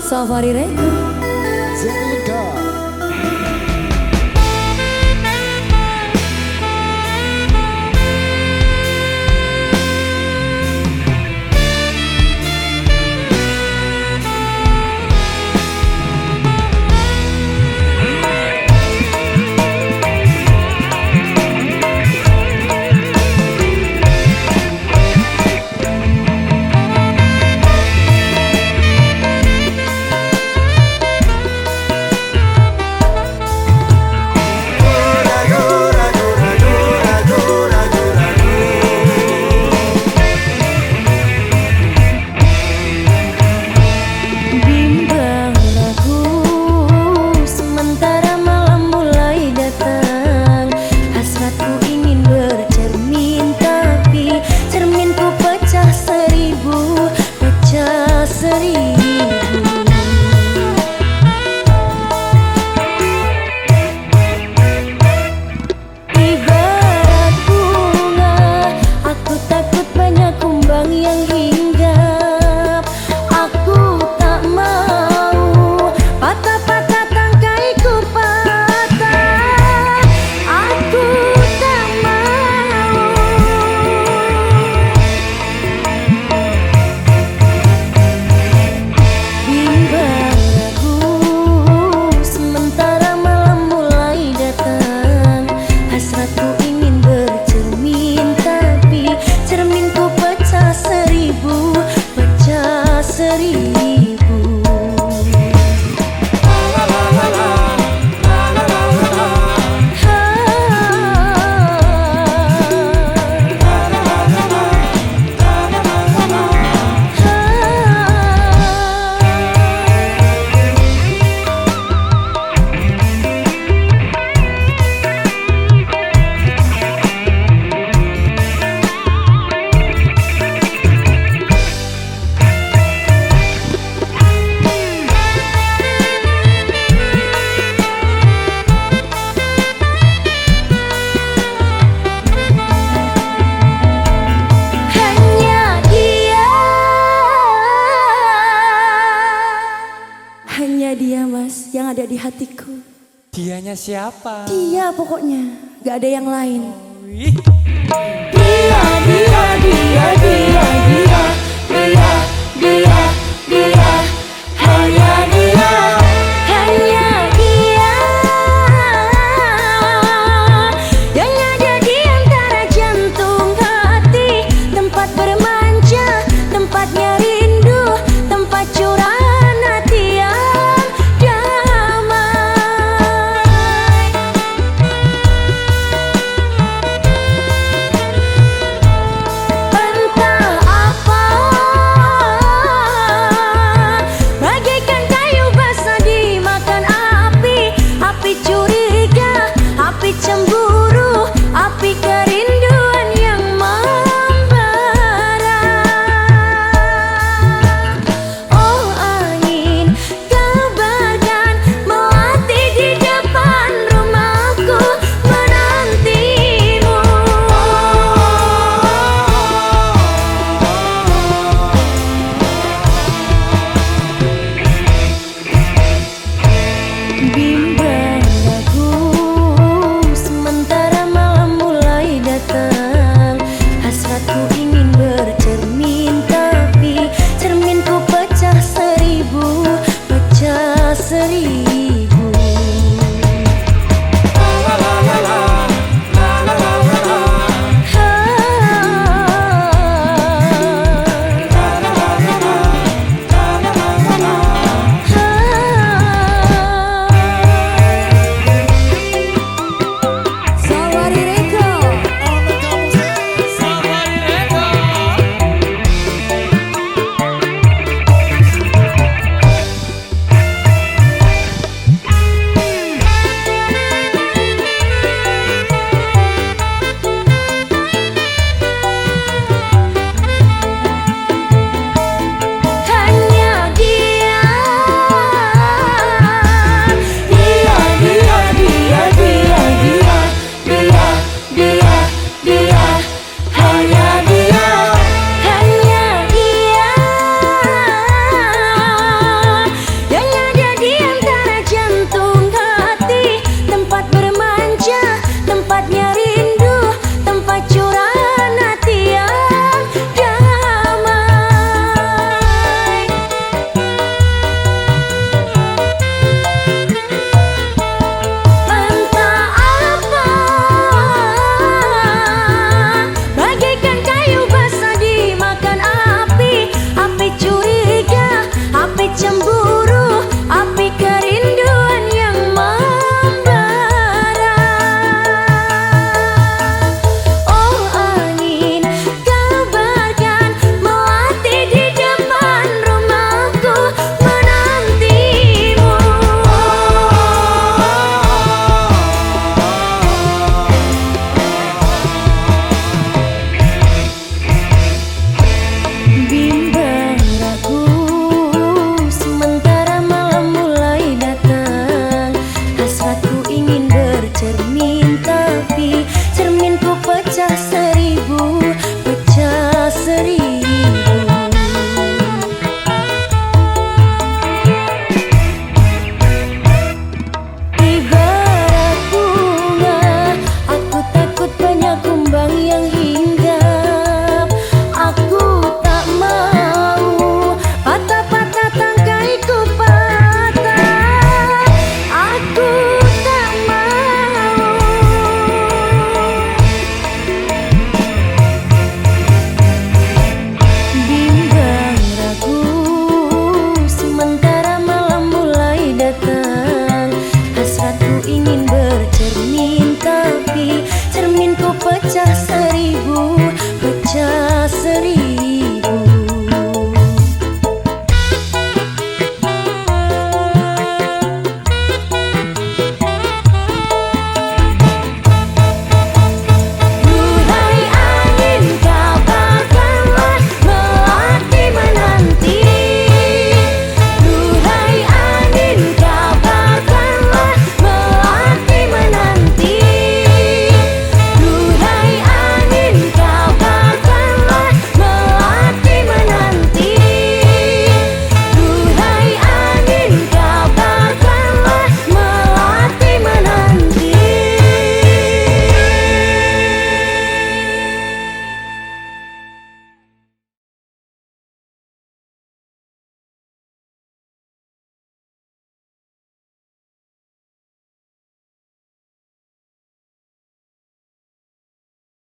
Safari Record hatiku. Dianya siapa? Dia pokoknya, gak ada yang lain. Oh,